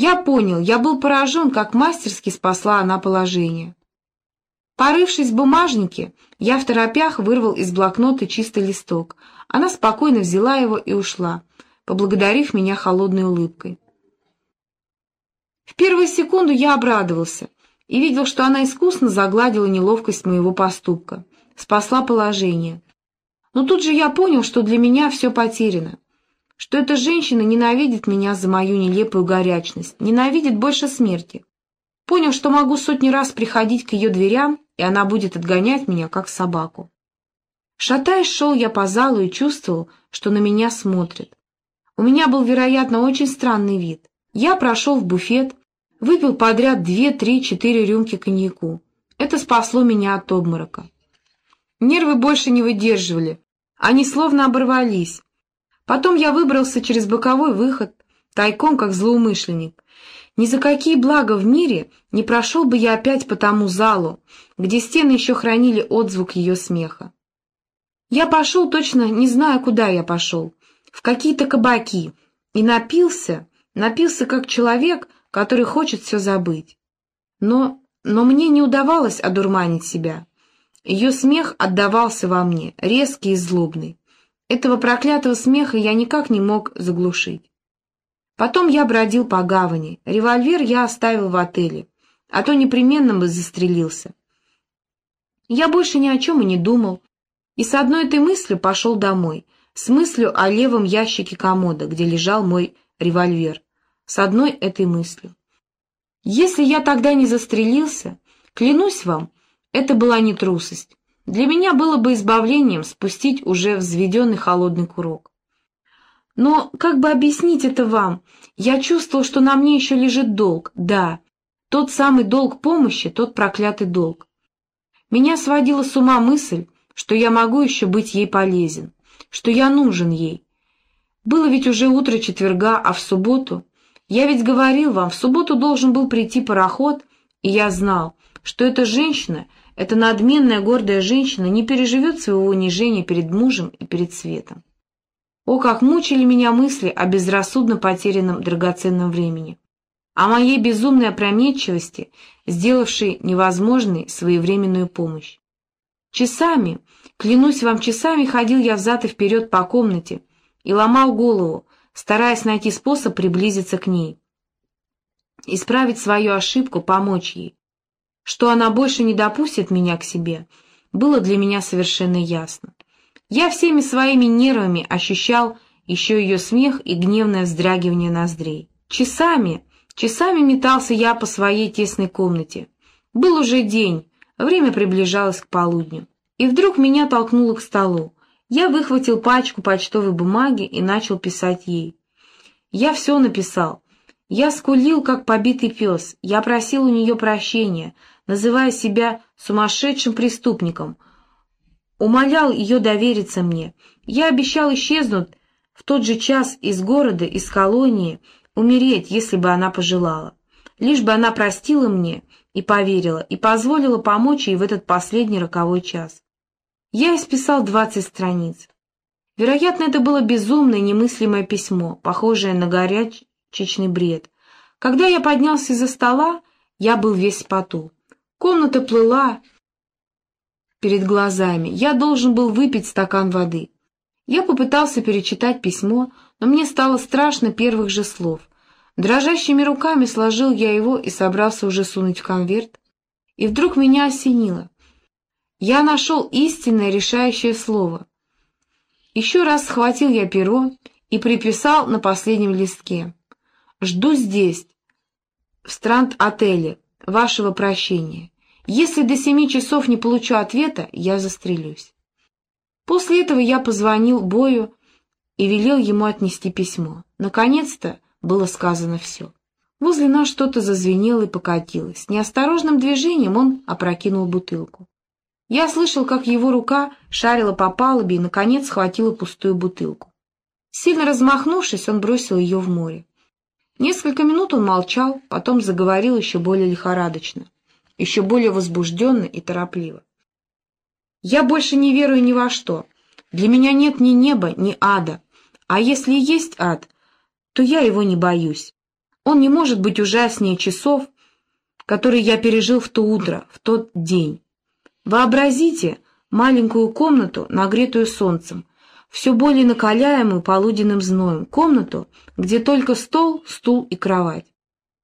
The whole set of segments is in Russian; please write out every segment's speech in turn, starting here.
Я понял, я был поражен, как мастерски спасла она положение. Порывшись в бумажнике, я в торопях вырвал из блокнота чистый листок. Она спокойно взяла его и ушла, поблагодарив меня холодной улыбкой. В первую секунду я обрадовался и видел, что она искусно загладила неловкость моего поступка, спасла положение. Но тут же я понял, что для меня все потеряно, что эта женщина ненавидит меня за мою нелепую горячность, ненавидит больше смерти. Понял, что могу сотни раз приходить к ее дверям, и она будет отгонять меня, как собаку. Шатаясь, шел я по залу и чувствовал, что на меня смотрят. У меня был, вероятно, очень странный вид. Я прошел в буфет, выпил подряд две, три, четыре рюмки коньяку. Это спасло меня от обморока. Нервы больше не выдерживали, они словно оборвались. Потом я выбрался через боковой выход, тайком, как злоумышленник. Ни за какие блага в мире не прошел бы я опять по тому залу, где стены еще хранили отзвук ее смеха. Я пошел точно, не знаю, куда я пошел, в какие-то кабаки, и напился, напился как человек, который хочет все забыть. Но, но мне не удавалось одурманить себя. Ее смех отдавался во мне, резкий и злобный. Этого проклятого смеха я никак не мог заглушить. Потом я бродил по гавани. Револьвер я оставил в отеле, а то непременно бы застрелился. Я больше ни о чем и не думал, и с одной этой мыслью пошел домой, с мыслью о левом ящике комода, где лежал мой револьвер, с одной этой мыслью. Если я тогда не застрелился, клянусь вам, это была не трусость. Для меня было бы избавлением спустить уже взведенный холодный курок. Но как бы объяснить это вам? Я чувствовал, что на мне еще лежит долг. Да, тот самый долг помощи, тот проклятый долг. Меня сводила с ума мысль, что я могу еще быть ей полезен, что я нужен ей. Было ведь уже утро четверга, а в субботу... Я ведь говорил вам, в субботу должен был прийти пароход, и я знал, что эта женщина, эта надменная гордая женщина не переживет своего унижения перед мужем и перед светом. О, как мучили меня мысли о безрассудно потерянном драгоценном времени, о моей безумной опрометчивости, сделавшей невозможной своевременную помощь. Часами, клянусь вам, часами ходил я взад и вперед по комнате и ломал голову, стараясь найти способ приблизиться к ней, исправить свою ошибку, помочь ей. Что она больше не допустит меня к себе, было для меня совершенно ясно. Я всеми своими нервами ощущал еще ее смех и гневное вздрагивание ноздрей. Часами, часами метался я по своей тесной комнате. Был уже день, время приближалось к полудню. И вдруг меня толкнуло к столу. Я выхватил пачку почтовой бумаги и начал писать ей. Я все написал. Я скулил, как побитый пес. Я просил у нее прощения, называя себя сумасшедшим преступником — умолял ее довериться мне. Я обещал исчезнуть в тот же час из города, из колонии, умереть, если бы она пожелала. Лишь бы она простила мне и поверила, и позволила помочь ей в этот последний роковой час. Я исписал двадцать страниц. Вероятно, это было безумное, немыслимое письмо, похожее на горячечный бред. Когда я поднялся из-за стола, я был весь в поту. Комната плыла, перед глазами. Я должен был выпить стакан воды. Я попытался перечитать письмо, но мне стало страшно первых же слов. Дрожащими руками сложил я его и собрался уже сунуть в конверт. И вдруг меня осенило. Я нашел истинное решающее слово. Еще раз схватил я перо и приписал на последнем листке. «Жду здесь, в Странд-отеле, вашего прощения. Если до семи часов не получу ответа, я застрелюсь. После этого я позвонил Бою и велел ему отнести письмо. Наконец-то было сказано все. Возле нас что-то зазвенело и покатилось. Неосторожным движением он опрокинул бутылку. Я слышал, как его рука шарила по палубе и, наконец, схватила пустую бутылку. Сильно размахнувшись, он бросил ее в море. Несколько минут он молчал, потом заговорил еще более лихорадочно еще более возбужденно и торопливо. «Я больше не верую ни во что. Для меня нет ни неба, ни ада. А если и есть ад, то я его не боюсь. Он не может быть ужаснее часов, которые я пережил в то утро, в тот день. Вообразите маленькую комнату, нагретую солнцем, все более накаляемую полуденным зноем, комнату, где только стол, стул и кровать.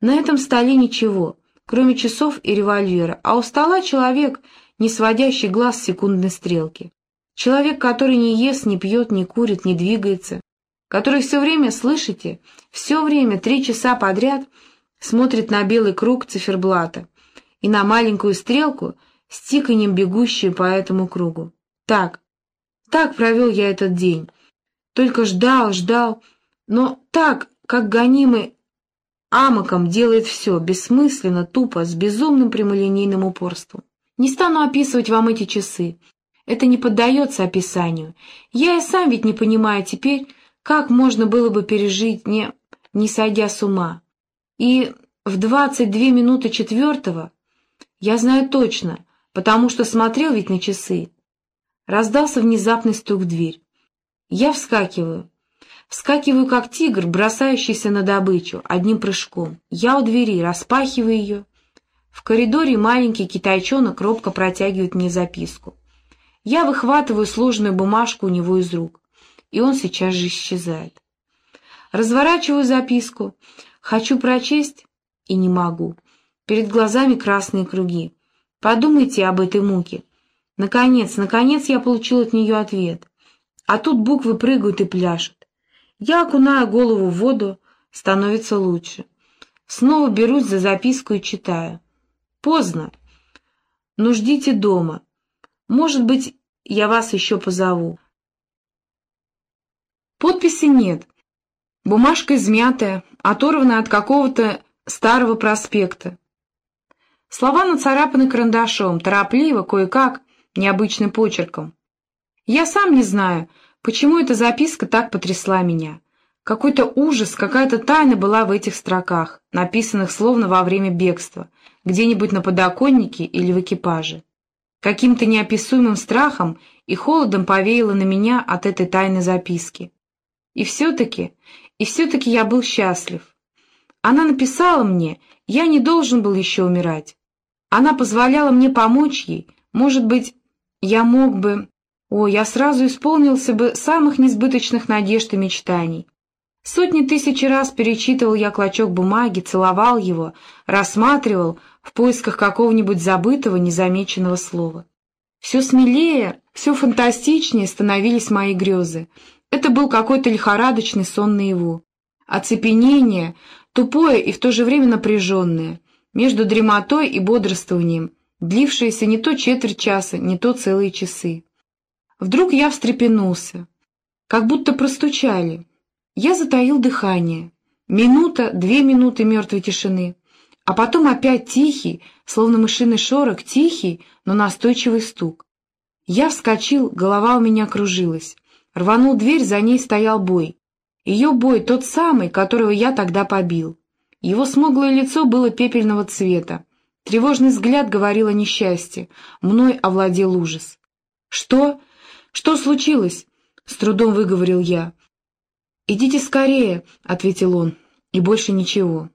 На этом столе ничего, кроме часов и револьвера, а у стола человек, не сводящий глаз с секундной стрелки. Человек, который не ест, не пьет, не курит, не двигается, который все время, слышите, все время, три часа подряд смотрит на белый круг циферблата и на маленькую стрелку с тиканьем бегущую по этому кругу. Так, так провел я этот день. Только ждал, ждал, но так, как гонимый амоком делает все, бессмысленно, тупо, с безумным прямолинейным упорством. Не стану описывать вам эти часы. Это не поддается описанию. Я и сам ведь не понимаю теперь, как можно было бы пережить, не, не сойдя с ума. И в двадцать две минуты четвертого, я знаю точно, потому что смотрел ведь на часы, Раздался внезапный стук в дверь. Я вскакиваю. Вскакиваю, как тигр, бросающийся на добычу, одним прыжком. Я у двери, распахиваю ее. В коридоре маленький китайчонок робко протягивает мне записку. Я выхватываю сложную бумажку у него из рук, и он сейчас же исчезает. Разворачиваю записку, хочу прочесть и не могу. Перед глазами красные круги. Подумайте об этой муке. Наконец, наконец я получил от нее ответ. А тут буквы прыгают и пляшут. Я окунаю голову в воду, становится лучше. Снова берусь за записку и читаю. Поздно. Ну, ждите дома. Может быть, я вас еще позову. Подписи нет. Бумажка измятая, оторванная от какого-то старого проспекта. Слова нацарапаны карандашом, торопливо, кое-как, необычным почерком. Я сам не знаю, почему эта записка так потрясла меня. Какой-то ужас, какая-то тайна была в этих строках, написанных словно во время бегства, где-нибудь на подоконнике или в экипаже. Каким-то неописуемым страхом и холодом повеяло на меня от этой тайной записки. И все-таки, и все-таки я был счастлив. Она написала мне, я не должен был еще умирать. Она позволяла мне помочь ей, может быть, я мог бы... О, я сразу исполнился бы самых несбыточных надежд и мечтаний. Сотни тысяч раз перечитывал я клочок бумаги, целовал его, рассматривал в поисках какого-нибудь забытого, незамеченного слова. Все смелее, все фантастичнее становились мои грезы. Это был какой-то лихорадочный сон наяву. Оцепенение, тупое и в то же время напряженное, между дремотой и бодрствованием, длившееся не то четверть часа, не то целые часы. Вдруг я встрепенулся, как будто простучали. Я затаил дыхание. Минута, две минуты мертвой тишины, а потом опять тихий, словно мышиный шорох, тихий, но настойчивый стук. Я вскочил, голова у меня кружилась. Рванул дверь, за ней стоял бой. Ее бой, тот самый, которого я тогда побил. Его смуглое лицо было пепельного цвета. Тревожный взгляд говорил о несчастье. Мной овладел ужас. «Что? Что случилось?» — с трудом выговорил я. «Идите скорее», — ответил он, — «и больше ничего».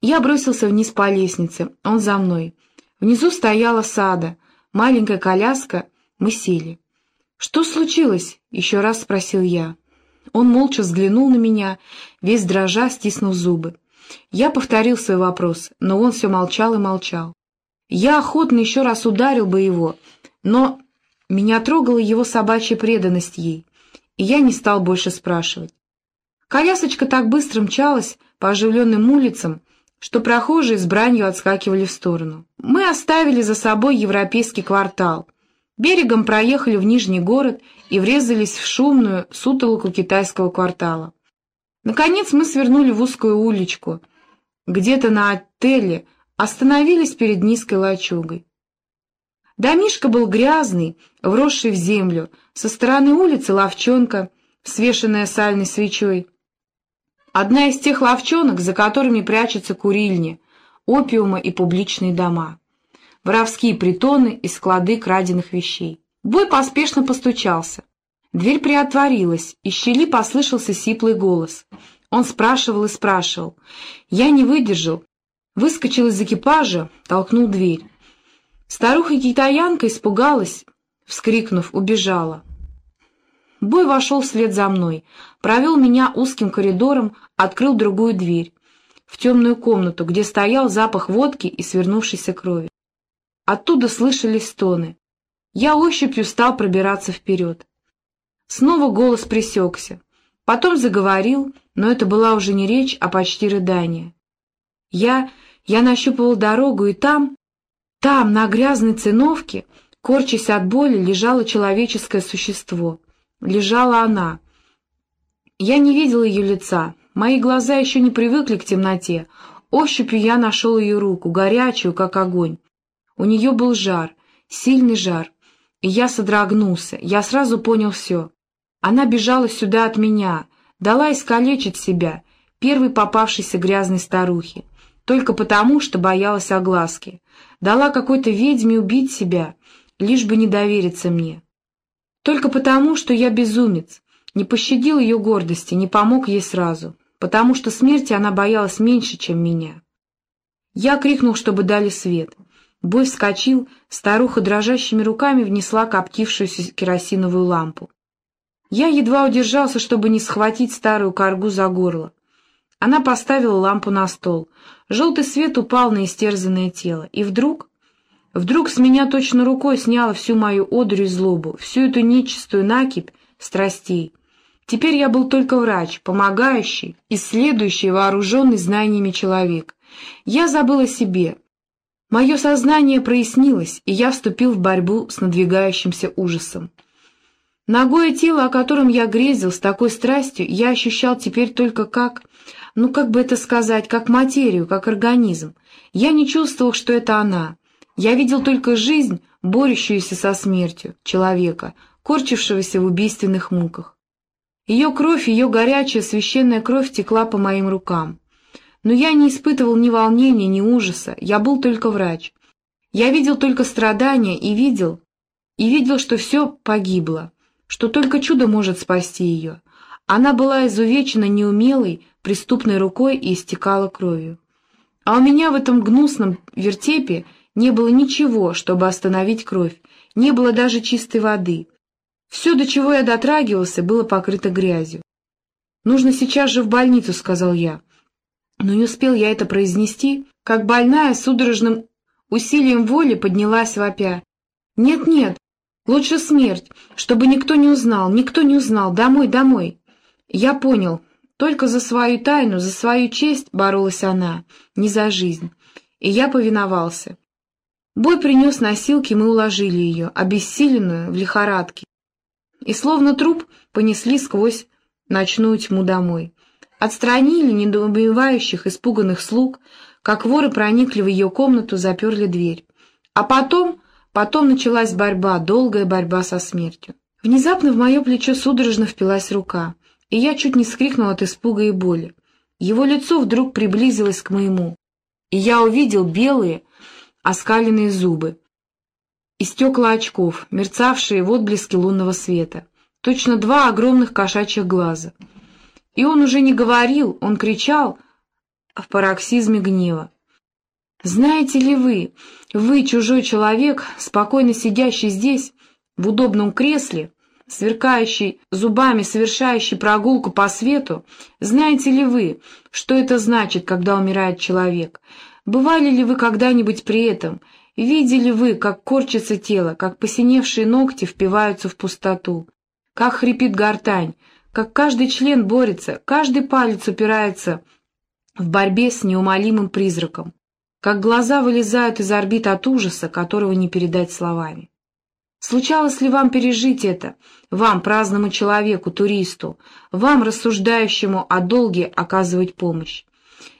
Я бросился вниз по лестнице, он за мной. Внизу стояла сада, маленькая коляска, мы сели. «Что случилось?» — еще раз спросил я. Он молча взглянул на меня, весь дрожа, стиснув зубы. Я повторил свой вопрос, но он все молчал и молчал. Я охотно еще раз ударил бы его, но меня трогала его собачья преданность ей, и я не стал больше спрашивать. Колясочка так быстро мчалась по оживленным улицам, что прохожие с бранью отскакивали в сторону. Мы оставили за собой европейский квартал, берегом проехали в Нижний город и врезались в шумную сутолоку китайского квартала. Наконец мы свернули в узкую уличку, где-то на отеле, остановились перед низкой лачугой. Домишко был грязный, вросший в землю, со стороны улицы ловчонка, свешенная сальной свечой. Одна из тех ловчонок, за которыми прячутся курильни, опиума и публичные дома. Воровские притоны и склады краденных вещей. Бой поспешно постучался. Дверь приотворилась, из щели послышался сиплый голос. Он спрашивал и спрашивал. Я не выдержал, выскочил из экипажа, толкнул дверь. Старуха-китаянка испугалась, вскрикнув, убежала. Бой вошел вслед за мной, провел меня узким коридором, открыл другую дверь, в темную комнату, где стоял запах водки и свернувшейся крови. Оттуда слышались стоны. Я ощупью стал пробираться вперед. Снова голос пресекся. Потом заговорил, но это была уже не речь, а почти рыдание. Я... я нащупывал дорогу, и там... там, на грязной циновке, корчась от боли, лежало человеческое существо. Лежала она. Я не видел ее лица. Мои глаза еще не привыкли к темноте. Ощупью я нашел ее руку, горячую, как огонь. У нее был жар, сильный жар. И я содрогнулся. Я сразу понял все. Она бежала сюда от меня, дала искалечить себя, первой попавшейся грязной старухе, только потому, что боялась огласки. Дала какой-то ведьме убить себя, лишь бы не довериться мне. Только потому, что я безумец, не пощадил ее гордости, не помог ей сразу, потому что смерти она боялась меньше, чем меня. Я крикнул, чтобы дали свет. Бой вскочил, старуха дрожащими руками внесла коптившуюся керосиновую лампу. Я едва удержался, чтобы не схватить старую коргу за горло. Она поставила лампу на стол. Желтый свет упал на истерзанное тело. И вдруг... Вдруг с меня точно рукой сняла всю мою одрю и злобу, всю эту нечистую накипь страстей. Теперь я был только врач, помогающий, исследующий, вооруженный знаниями человек. Я забыл о себе. Мое сознание прояснилось, и я вступил в борьбу с надвигающимся ужасом. Ногое тело, о котором я грезил с такой страстью, я ощущал теперь только как, ну как бы это сказать, как материю, как организм. Я не чувствовал, что это она. Я видел только жизнь, борющуюся со смертью человека, корчившегося в убийственных муках. Ее кровь, ее горячая священная кровь текла по моим рукам. Но я не испытывал ни волнения, ни ужаса, я был только врач. Я видел только страдания и видел, и видел, что все погибло что только чудо может спасти ее. Она была изувечена неумелой, преступной рукой и истекала кровью. А у меня в этом гнусном вертепе не было ничего, чтобы остановить кровь, не было даже чистой воды. Все, до чего я дотрагивался, было покрыто грязью. «Нужно сейчас же в больницу», — сказал я. Но не успел я это произнести, как больная судорожным усилием воли поднялась вопя. «Нет-нет, Лучше смерть, чтобы никто не узнал, никто не узнал. Домой, домой. Я понял. Только за свою тайну, за свою честь боролась она, не за жизнь. И я повиновался. Бой принес носилки, мы уложили ее, обессиленную, в лихорадке. И словно труп понесли сквозь ночную тьму домой. Отстранили недоумевающих, испуганных слуг, как воры проникли в ее комнату, заперли дверь. А потом Потом началась борьба, долгая борьба со смертью. Внезапно в мое плечо судорожно впилась рука, и я чуть не скрикнул от испуга и боли. Его лицо вдруг приблизилось к моему, и я увидел белые, оскаленные зубы и стекла очков, мерцавшие в отблеске лунного света, точно два огромных кошачьих глаза. И он уже не говорил, он кричал в пароксизме гнева. Знаете ли вы, вы, чужой человек, спокойно сидящий здесь, в удобном кресле, сверкающий зубами, совершающий прогулку по свету, знаете ли вы, что это значит, когда умирает человек? Бывали ли вы когда-нибудь при этом? Видели вы, как корчится тело, как посиневшие ногти впиваются в пустоту, как хрипит гортань, как каждый член борется, каждый палец упирается в борьбе с неумолимым призраком? Как глаза вылезают из орбит от ужаса, которого не передать словами. Случалось ли вам пережить это, вам, праздному человеку, туристу, вам, рассуждающему о долге оказывать помощь?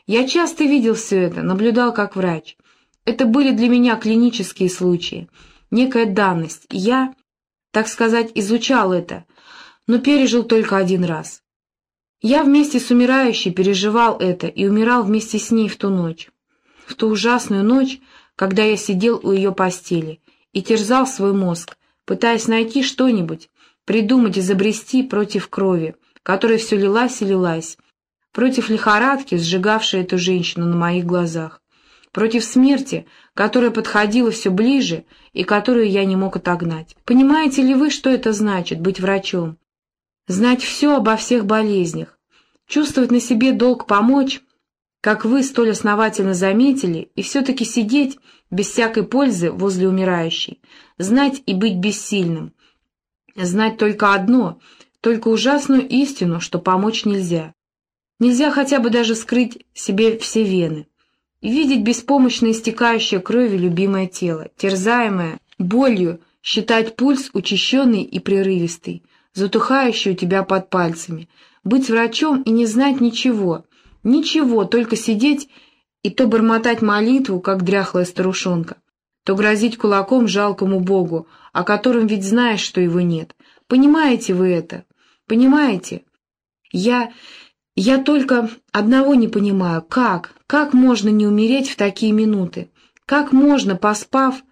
Я часто видел все это, наблюдал как врач. Это были для меня клинические случаи, некая данность, я, так сказать, изучал это, но пережил только один раз. Я вместе с умирающей переживал это и умирал вместе с ней в ту ночь в ту ужасную ночь, когда я сидел у ее постели и терзал свой мозг, пытаясь найти что-нибудь, придумать, изобрести против крови, которая все лилась и лилась, против лихорадки, сжигавшей эту женщину на моих глазах, против смерти, которая подходила все ближе и которую я не мог отогнать. Понимаете ли вы, что это значит — быть врачом? Знать все обо всех болезнях, чувствовать на себе долг помочь, как вы столь основательно заметили, и все-таки сидеть без всякой пользы возле умирающей, знать и быть бессильным, знать только одно, только ужасную истину, что помочь нельзя. Нельзя хотя бы даже скрыть себе все вены. Видеть беспомощно истекающее кровью любимое тело, терзаемое болью, считать пульс учащенный и прерывистый, затухающий у тебя под пальцами, быть врачом и не знать ничего, ничего, только сидеть и то бормотать молитву, как дряхлая старушонка, то грозить кулаком жалкому Богу, о котором ведь знаешь, что его нет. Понимаете вы это? Понимаете? Я... Я только одного не понимаю, как, как можно не умереть в такие минуты? Как можно, поспав,